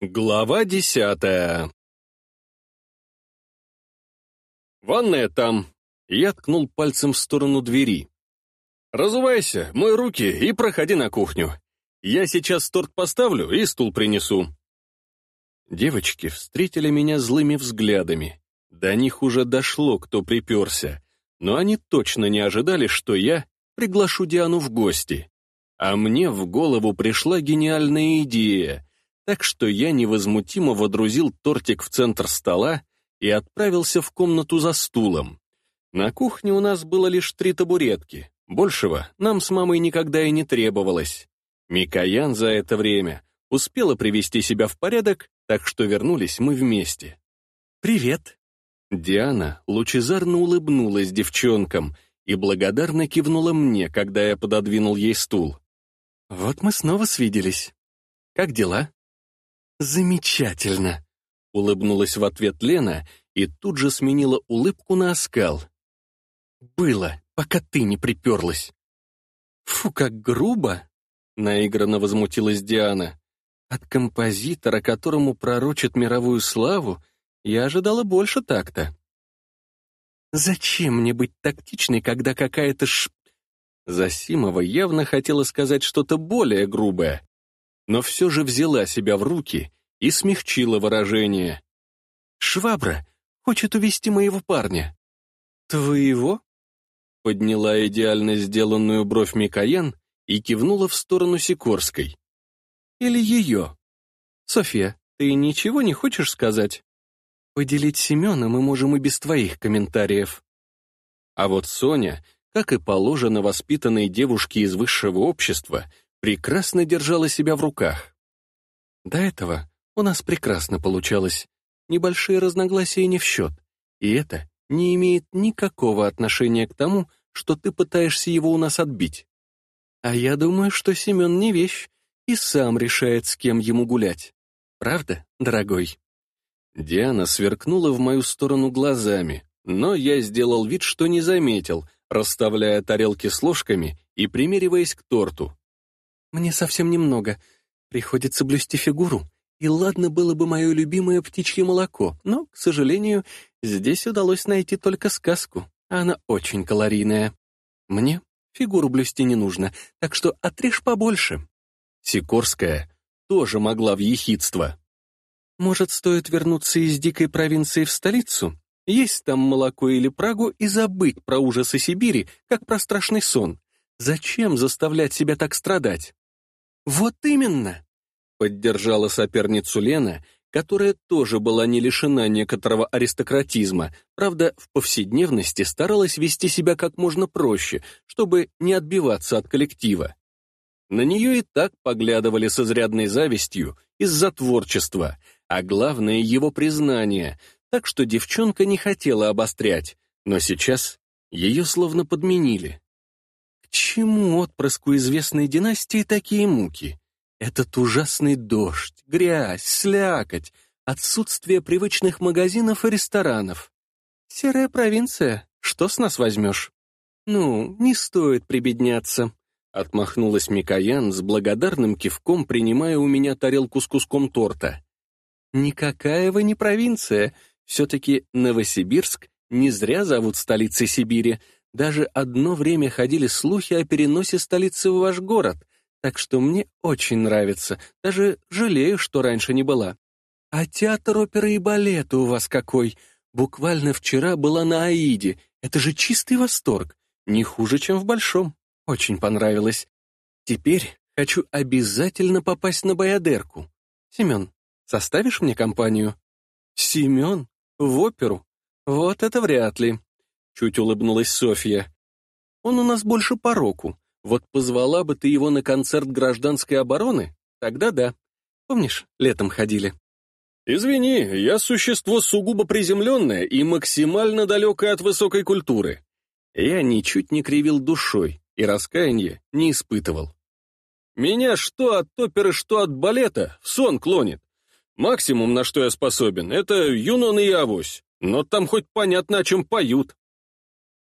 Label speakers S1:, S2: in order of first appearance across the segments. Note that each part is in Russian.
S1: Глава десятая «Ванная там!» Я ткнул пальцем в сторону двери. «Разувайся, мой руки и проходи на кухню. Я сейчас торт поставлю и стул принесу». Девочки встретили меня злыми взглядами. До них уже дошло, кто приперся, но они точно не ожидали, что я приглашу Диану в гости. А мне в голову пришла гениальная идея, так что я невозмутимо водрузил тортик в центр стола и отправился в комнату за стулом. На кухне у нас было лишь три табуретки, большего нам с мамой никогда и не требовалось. Микоян за это время успела привести себя в порядок, так что вернулись мы вместе. «Привет!» Диана лучезарно улыбнулась девчонкам и благодарно кивнула мне, когда я пододвинул ей стул. «Вот мы снова свиделись. Как дела?» «Замечательно!» — улыбнулась в ответ Лена и тут же сменила улыбку на оскал. «Было, пока ты не приперлась». «Фу, как грубо!» — наигранно возмутилась Диана. «От композитора, которому пророчат мировую славу, я ожидала больше так-то». «Зачем мне быть тактичной, когда какая-то ш...» Засимова явно хотела сказать что-то более грубое, но все же взяла себя в руки и смягчила выражение. «Швабра хочет увести моего парня». «Твоего?» Подняла идеально сделанную бровь Микоян и кивнула в сторону Сикорской. «Или ее?» «Софья, ты ничего не хочешь сказать?» «Поделить Семена мы можем и без твоих комментариев». А вот Соня как и положено воспитанной девушке из высшего общества, прекрасно держала себя в руках. До этого у нас прекрасно получалось. Небольшие разногласия не в счет. И это не имеет никакого отношения к тому, что ты пытаешься его у нас отбить. А я думаю, что Семен не вещь и сам решает, с кем ему гулять. Правда, дорогой?» Диана сверкнула в мою сторону глазами, но я сделал вид, что не заметил — расставляя тарелки с ложками и примериваясь к торту. «Мне совсем немного. Приходится блюсти фигуру. И ладно было бы мое любимое птичье молоко, но, к сожалению, здесь удалось найти только сказку, она очень калорийная. Мне фигуру блюсти не нужно, так что отрежь побольше». Сикорская тоже могла в ехидство. «Может, стоит вернуться из дикой провинции в столицу? Есть там молоко или Прагу и забыть про ужасы Сибири, как про страшный сон. Зачем заставлять себя так страдать? Вот именно! Поддержала соперницу Лена, которая тоже была не лишена некоторого аристократизма, правда, в повседневности старалась вести себя как можно проще, чтобы не отбиваться от коллектива. На нее и так поглядывали с изрядной завистью из-за творчества, а главное его признание — так что девчонка не хотела обострять, но сейчас ее словно подменили. Чему отпрыску известной династии такие муки? Этот ужасный дождь, грязь, слякоть, отсутствие привычных магазинов и ресторанов. Серая провинция, что с нас возьмешь? Ну, не стоит прибедняться. Отмахнулась Микоян с благодарным кивком, принимая у меня тарелку с куском торта. «Никакая вы не провинция, все-таки Новосибирск не зря зовут столицей Сибири. Даже одно время ходили слухи о переносе столицы в ваш город, так что мне очень нравится, даже жалею, что раньше не была. А театр оперы и балета у вас какой! Буквально вчера была на Аиде. Это же чистый восторг. Не хуже, чем в Большом. Очень понравилось. Теперь хочу обязательно попасть на Баядерку. Семен, составишь мне компанию? Семен? В оперу? Вот это вряд ли. Чуть улыбнулась Софья. Он у нас больше по року. Вот позвала бы ты его на концерт гражданской обороны? Тогда да. Помнишь, летом ходили? Извини, я существо сугубо приземленное и максимально далекое от высокой культуры. Я ничуть не кривил душой и раскаяния не испытывал. Меня что от оперы, что от балета в сон клонит. Максимум, на что я способен, это Юнон и Авось, но там хоть понятно, о чем поют.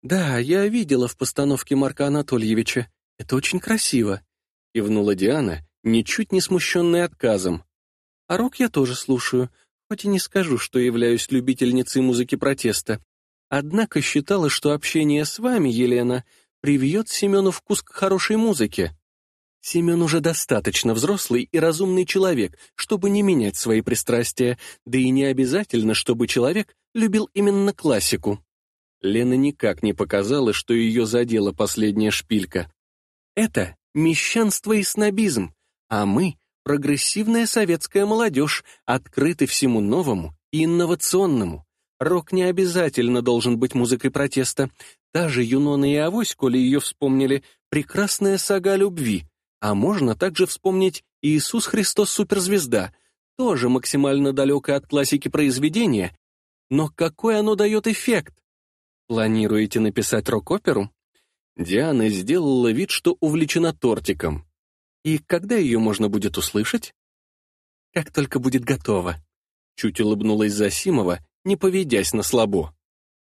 S1: «Да, я видела в постановке Марка Анатольевича. Это очень красиво», — кивнула Диана, ничуть не смущенная отказом. А рок я тоже слушаю, хоть и не скажу, что являюсь любительницей музыки протеста. Однако считала, что общение с вами, Елена, привьет Семену вкус к хорошей музыке. Семен уже достаточно взрослый и разумный человек, чтобы не менять свои пристрастия, да и не обязательно, чтобы человек любил именно классику. Лена никак не показала, что ее задела последняя шпилька. Это мещанство и снобизм, а мы — прогрессивная советская молодежь, открыты всему новому и инновационному. Рок не обязательно должен быть музыкой протеста. Та же Юнона и Авось, коли ее вспомнили, прекрасная сага любви. А можно также вспомнить Иисус Христос Суперзвезда, тоже максимально далекое от классики произведения, но какой оно дает эффект? Планируете написать рок-оперу? Диана сделала вид, что увлечена тортиком. И когда ее можно будет услышать? Как только будет готово. Чуть улыбнулась Засимова, не поведясь на слабо.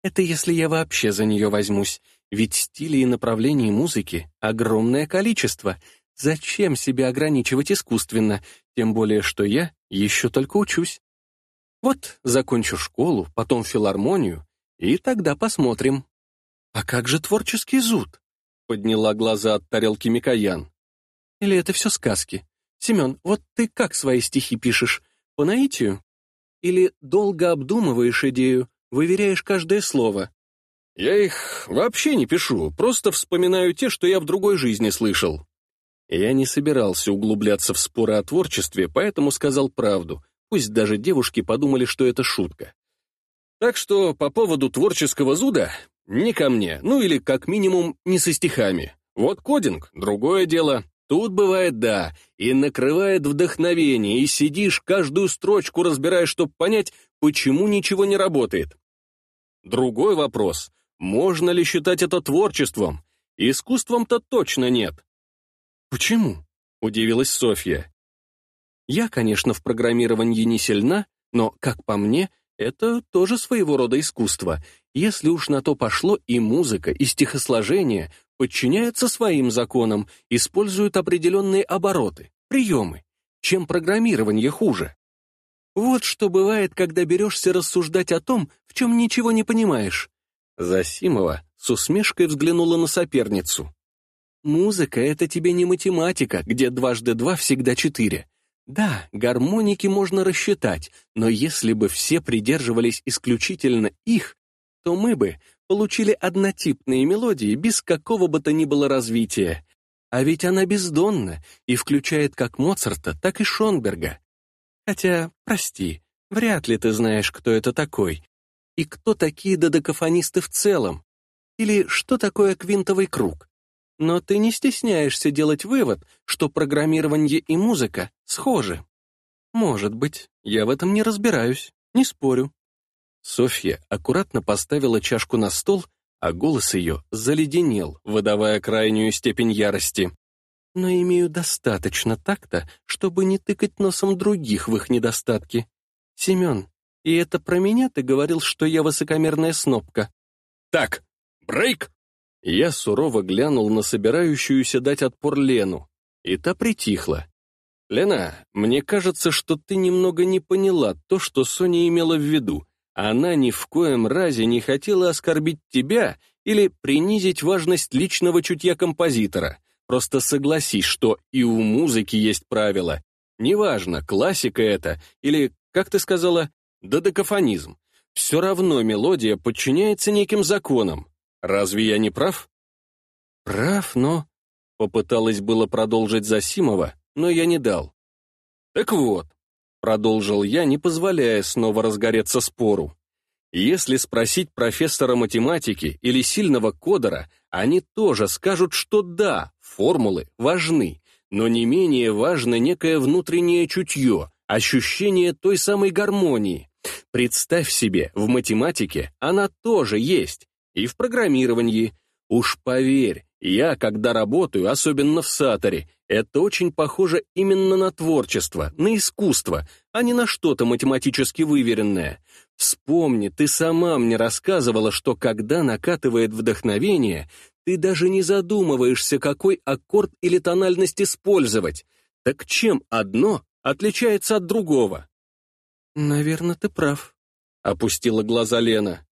S1: Это если я вообще за нее возьмусь, ведь стилей и направлений музыки огромное количество. Зачем себя ограничивать искусственно, тем более что я еще только учусь. Вот закончу школу, потом филармонию, и тогда посмотрим. «А как же творческий зуд?» — подняла глаза от тарелки Микоян. «Или это все сказки? Семен, вот ты как свои стихи пишешь? По наитию? Или долго обдумываешь идею, выверяешь каждое слово?»
S2: «Я их вообще не пишу, просто вспоминаю те, что я в другой жизни слышал».
S1: Я не собирался углубляться в споры о творчестве, поэтому сказал правду, пусть даже девушки подумали, что это шутка.
S2: Так что по поводу творческого зуда не ко мне, ну или как минимум не со стихами. Вот кодинг — другое дело. Тут бывает да, и накрывает вдохновение, и сидишь, каждую строчку разбираешь, чтобы понять, почему ничего не работает. Другой вопрос — можно ли считать это творчеством? Искусством-то точно нет.
S1: «Почему?» — удивилась Софья. «Я, конечно, в программировании не сильна, но, как по мне, это тоже своего рода искусство. Если уж на то пошло, и музыка, и стихосложение подчиняются своим законам, используют определенные обороты, приемы. Чем программирование хуже? Вот что бывает, когда берешься рассуждать о том, в чем ничего не понимаешь. Засимова с усмешкой взглянула на соперницу. Музыка — это тебе не математика, где дважды два всегда четыре. Да, гармоники можно рассчитать, но если бы все придерживались исключительно их, то мы бы получили однотипные мелодии без какого бы то ни было развития. А ведь она бездонна и включает как Моцарта, так и Шонберга. Хотя, прости, вряд ли ты знаешь, кто это такой. И кто такие додекафонисты в целом? Или что такое квинтовый круг? Но ты не стесняешься делать вывод, что программирование и музыка схожи. Может быть, я в этом не разбираюсь, не спорю. Софья аккуратно поставила чашку на стол, а голос ее заледенел, выдавая крайнюю степень ярости. Но имею достаточно такта, чтобы не тыкать носом других в их недостатки. Семен, и это про меня ты говорил, что я высокомерная снопка.
S2: Так, брейк!
S1: Я сурово глянул на собирающуюся дать отпор Лену, и та притихла. «Лена, мне кажется, что ты немного не поняла то, что Соня имела в виду. Она ни в коем разе не хотела оскорбить тебя или принизить важность личного чутья композитора. Просто согласись, что и у музыки есть правила. Неважно, классика это или, как ты сказала, додекафонизм. Все равно мелодия подчиняется неким законам. Разве я не прав? Прав, но... Попыталась было продолжить Засимова, но я не дал. Так вот, продолжил я, не позволяя снова разгореться спору. Если спросить профессора математики или сильного кодера, они тоже скажут, что да, формулы важны, но не менее важно некое внутреннее чутье, ощущение той самой гармонии. Представь себе, в математике она тоже есть, и в программировании. Уж поверь, я, когда работаю, особенно в Саторе, это очень похоже именно на творчество, на искусство, а не на что-то математически выверенное. Вспомни, ты сама мне рассказывала, что когда накатывает вдохновение, ты даже не задумываешься, какой аккорд или тональность использовать. Так чем одно,
S2: отличается от другого.
S1: «Наверное, ты прав», — опустила глаза Лена.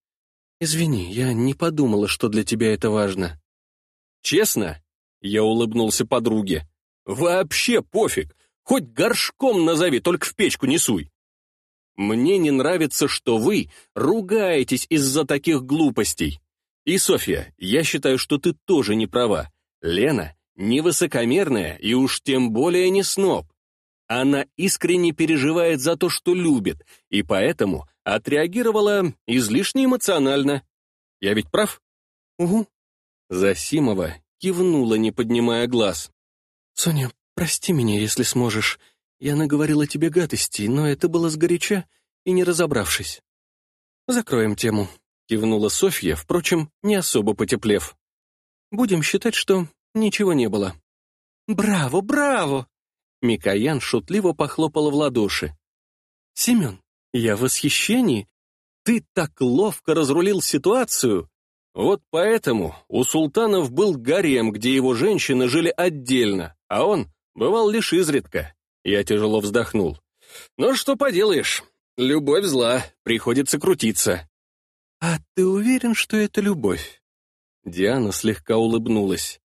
S1: «Извини, я не подумала, что для тебя это важно».
S2: «Честно?» — я улыбнулся подруге. «Вообще пофиг. Хоть горшком назови, только в печку не суй. Мне не нравится, что вы ругаетесь из-за таких глупостей. И, Софья, я считаю, что ты тоже не права. Лена не высокомерная и уж тем более не сноб. Она искренне переживает за то, что любит, и поэтому отреагировала излишне эмоционально. Я ведь прав?
S1: Угу.
S2: Засимова кивнула, не поднимая глаз.
S1: Соня, прости меня, если сможешь. Я наговорила тебе гадостей, но это было сгоряча и не разобравшись. Закроем тему, кивнула Софья, впрочем, не особо потеплев. Будем считать, что ничего не было. Браво, браво! Микоян шутливо похлопала в ладоши. Семен, я в восхищении. Ты так ловко разрулил ситуацию.
S2: Вот поэтому у султанов был гарем, где его женщины жили отдельно, а он бывал лишь изредка. Я тяжело вздохнул. «Ну, что поделаешь, любовь зла, приходится крутиться».
S1: «А ты уверен, что это любовь?» Диана слегка улыбнулась.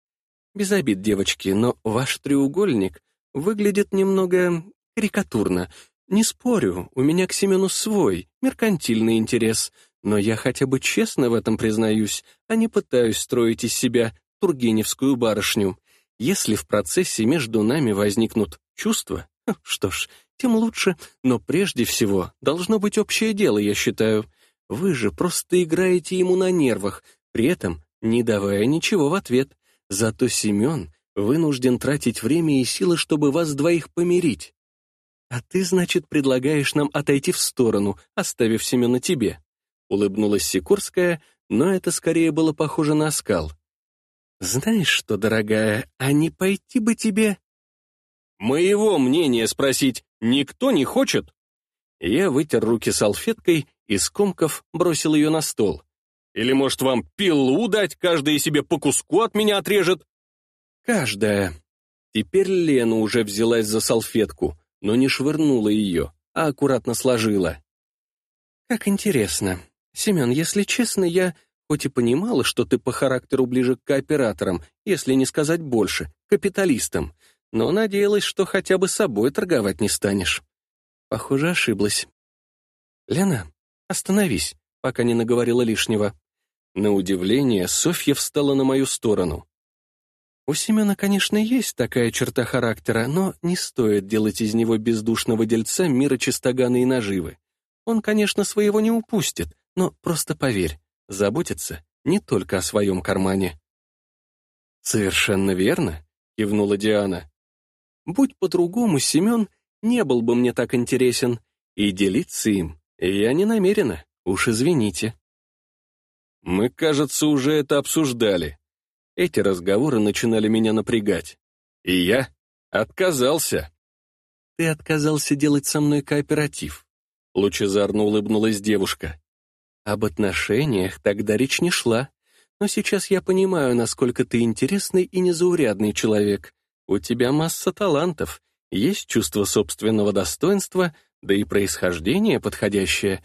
S1: «Без обид, девочки, но ваш треугольник выглядит немного карикатурно. Не спорю, у меня к Семену свой, меркантильный интерес, но я хотя бы честно в этом признаюсь, а не пытаюсь строить из себя тургеневскую барышню. Если в процессе между нами возникнут чувства, что ж, тем лучше, но прежде всего должно быть общее дело, я считаю. Вы же просто играете ему на нервах, при этом не давая ничего в ответ. Зато Семен вынужден тратить время и силы, чтобы вас двоих помирить. А ты, значит, предлагаешь нам отойти в сторону, оставив Семена тебе. Улыбнулась Сикорская, но это скорее было похоже на оскал. «Знаешь что, дорогая, а не пойти бы тебе...»
S2: «Моего мнения спросить никто не хочет?»
S1: Я вытер руки салфеткой и, скомков, бросил ее на стол.
S2: «Или, может, вам пилу дать, каждая себе по куску от меня отрежет?»
S1: «Каждая». Теперь Лена уже взялась за салфетку, но не швырнула ее, а аккуратно сложила. «Как интересно. Семен, если честно, я Хоть и понимала, что ты по характеру ближе к кооператорам, если не сказать больше, капиталистам, но надеялась, что хотя бы собой торговать не станешь. Похоже, ошиблась. «Лена, остановись, пока не наговорила лишнего». На удивление, Софья встала на мою сторону. У Семена, конечно, есть такая черта характера, но не стоит делать из него бездушного дельца мира чистогана и наживы. Он, конечно, своего не упустит, но просто поверь, заботиться не только о своем кармане. «Совершенно верно», — кивнула Диана. «Будь по-другому, Семен не был бы мне так интересен, и делиться им я не намерена, уж извините».
S2: Мы, кажется, уже это обсуждали. Эти разговоры начинали меня напрягать. И я отказался.
S1: «Ты отказался делать со мной кооператив», — лучезарно улыбнулась девушка. Об отношениях тогда речь не шла. Но сейчас я понимаю, насколько ты интересный и незаурядный человек. У тебя масса талантов, есть чувство собственного достоинства, да и происхождение подходящее.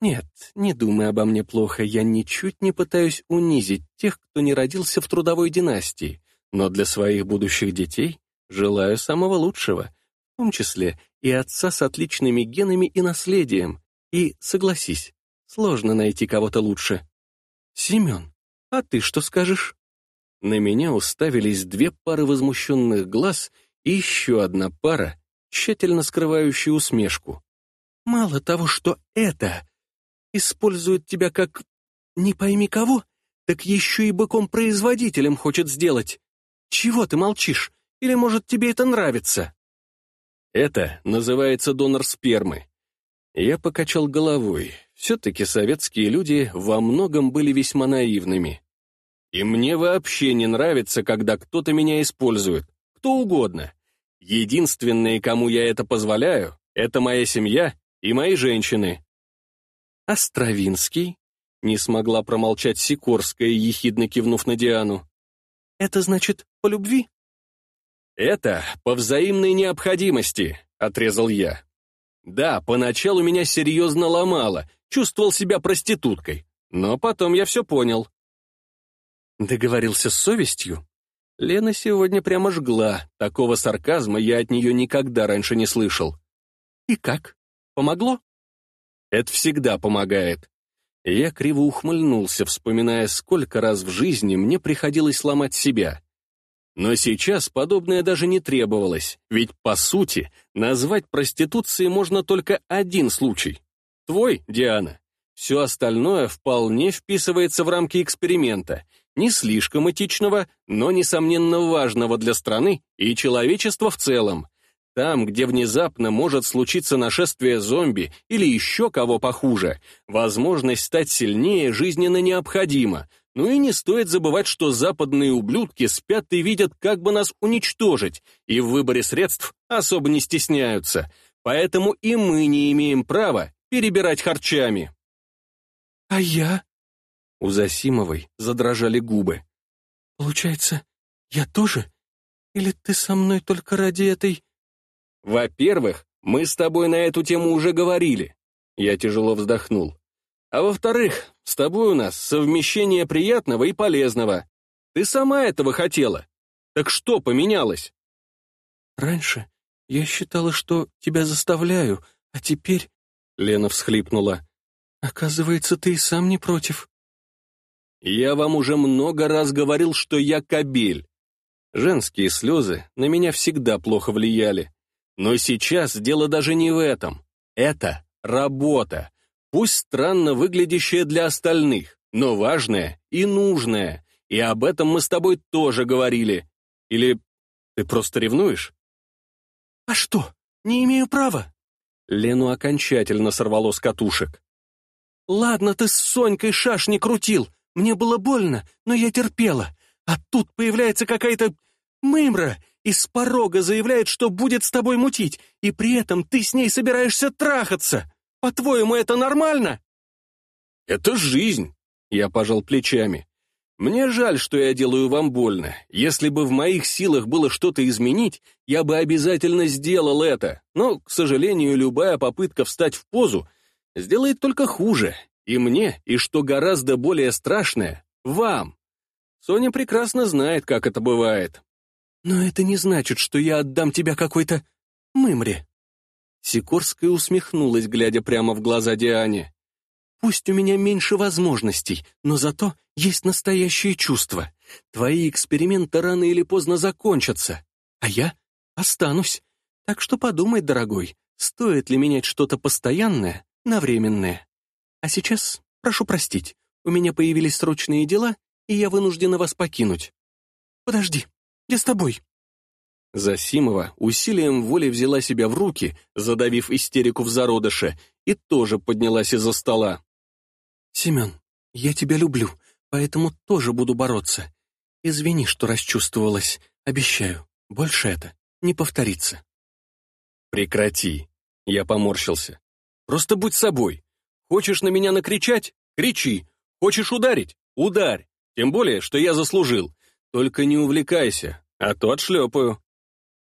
S1: Нет, не думай обо мне плохо, я ничуть не пытаюсь унизить тех, кто не родился в трудовой династии, но для своих будущих детей желаю самого лучшего, в том числе и отца с отличными генами и наследием. И, согласись, Сложно найти кого-то лучше. Семен, а ты что скажешь? На меня уставились две пары возмущенных глаз и еще одна пара, тщательно скрывающая усмешку. Мало того, что это использует тебя как не пойми кого, так еще и быком-производителем хочет сделать. Чего ты молчишь? Или, может, тебе это нравится?
S2: Это называется донор спермы. Я покачал головой. Все-таки советские люди во многом были весьма наивными. И мне вообще не нравится, когда кто-то меня использует, кто угодно. Единственные, кому я это позволяю, это моя семья и мои женщины.
S1: А? Не смогла промолчать Сикорская, ехидно кивнув на Диану. Это значит по любви?
S2: Это по взаимной необходимости. отрезал я. Да, поначалу меня серьезно ломало, чувствовал себя проституткой, но потом я все понял. Договорился с совестью? Лена сегодня прямо жгла, такого сарказма я от нее никогда раньше не слышал. И как? Помогло? Это всегда помогает. Я криво ухмыльнулся, вспоминая, сколько раз в жизни мне приходилось ломать себя. Но сейчас подобное даже не требовалось, ведь, по сути, назвать проституцией можно только один случай. Твой, Диана. Все остальное вполне вписывается в рамки эксперимента, не слишком этичного, но, несомненно, важного для страны и человечества в целом. Там, где внезапно может случиться нашествие зомби или еще кого похуже, возможность стать сильнее жизненно необходима, ну и не стоит забывать, что западные ублюдки спят и видят, как бы нас уничтожить, и в выборе средств особо не стесняются. Поэтому и мы не имеем права перебирать харчами.
S3: «А я?»
S2: У Засимовой задрожали губы.
S3: «Получается, я тоже? Или ты со мной только ради этой...»
S2: «Во-первых, мы с тобой на эту тему уже говорили». Я тяжело вздохнул. А во-вторых, с тобой у нас совмещение приятного и полезного. Ты сама этого хотела. Так что поменялось?
S3: Раньше я считала, что тебя заставляю, а теперь...
S2: Лена всхлипнула.
S3: Оказывается, ты и сам не против.
S2: Я вам уже много раз говорил, что я кобель. Женские слезы на меня всегда плохо влияли. Но сейчас дело даже не в этом. Это работа. Пусть странно выглядящее для остальных, но важное и нужное. И об этом мы с тобой тоже говорили. Или ты просто ревнуешь?
S3: А что, не имею права?
S2: Лену окончательно сорвало с катушек.
S3: Ладно, ты с Сонькой шашни крутил. Мне было больно, но я терпела. А тут появляется какая-то мымра и с порога заявляет, что будет с тобой мутить, и при этом ты с ней собираешься трахаться. По-твоему, это нормально?»
S2: «Это жизнь», — я пожал плечами. «Мне жаль, что я делаю вам больно. Если бы в моих силах было что-то изменить, я бы обязательно сделал это. Но, к сожалению, любая попытка встать в позу сделает только хуже. И мне, и что гораздо более страшное, вам. Соня прекрасно знает, как это бывает».
S3: «Но это не значит, что я отдам тебя какой-то мымре»,
S2: Сикорская усмехнулась, глядя прямо в глаза Диане.
S3: «Пусть у меня меньше возможностей, но зато есть настоящее чувство. Твои эксперименты рано или поздно закончатся, а я останусь. Так что подумай, дорогой, стоит ли менять что-то постоянное на временное. А сейчас прошу простить, у меня появились срочные дела, и я вынуждена вас покинуть. Подожди, я с тобой».
S2: Засимова усилием воли взяла себя в руки, задавив истерику в зародыше, и тоже поднялась из-за стола.
S3: «Семен, я тебя люблю, поэтому тоже буду бороться. Извини, что расчувствовалась. Обещаю, больше это не повторится».
S2: «Прекрати», — я поморщился. «Просто будь собой. Хочешь на меня накричать? Кричи. Хочешь ударить? Ударь. Тем более, что я заслужил. Только не увлекайся, а то отшлепаю».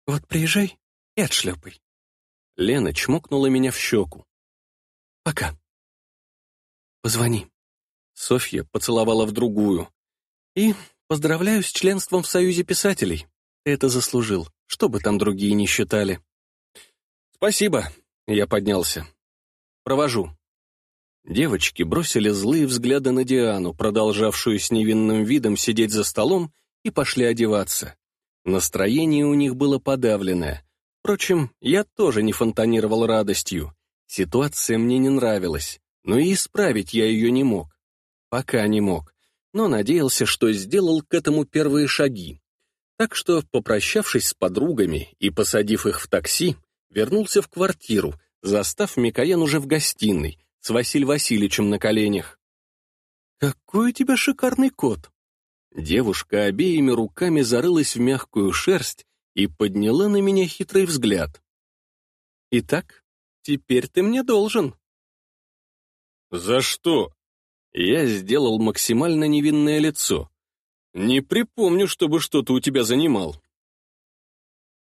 S3: Вот приезжай и отшлепай.
S2: Лена чмокнула меня в щеку.
S3: Пока. Позвони.
S2: Софья поцеловала в другую.
S3: И поздравляю с членством в Союзе писателей. Ты это заслужил, что бы там другие не считали.
S2: Спасибо. Я поднялся. Провожу. Девочки бросили злые взгляды на Диану, продолжавшую с невинным видом сидеть за столом, и пошли одеваться. Настроение у них было подавленное. Впрочем, я тоже не фонтанировал радостью. Ситуация мне не нравилась, но и исправить я ее не мог. Пока не мог, но надеялся, что сделал к этому первые шаги. Так что, попрощавшись с подругами и посадив их в такси, вернулся в квартиру, застав Микоян уже в гостиной, с Василием Васильевичем на коленях.
S3: «Какой у тебя шикарный кот!»
S2: Девушка обеими руками зарылась в мягкую шерсть и подняла на меня хитрый взгляд.
S3: «Итак, теперь ты мне должен».
S2: «За что?» Я сделал максимально невинное лицо. «Не припомню, чтобы что-то у тебя занимал».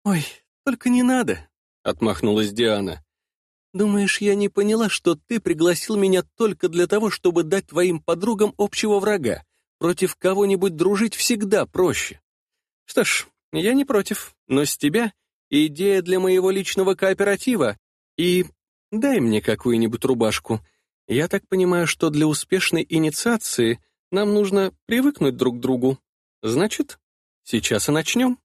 S3: «Ой, только не надо.
S2: — отмахнулась Диана.
S3: «Думаешь, я не поняла, что ты пригласил меня только для того, чтобы дать твоим подругам общего врага? Против кого-нибудь дружить всегда проще. Что ж, я не против, но с тебя идея для моего личного кооператива. И дай мне какую-нибудь рубашку. Я так понимаю, что для успешной инициации нам нужно привыкнуть друг к другу. Значит, сейчас и начнем».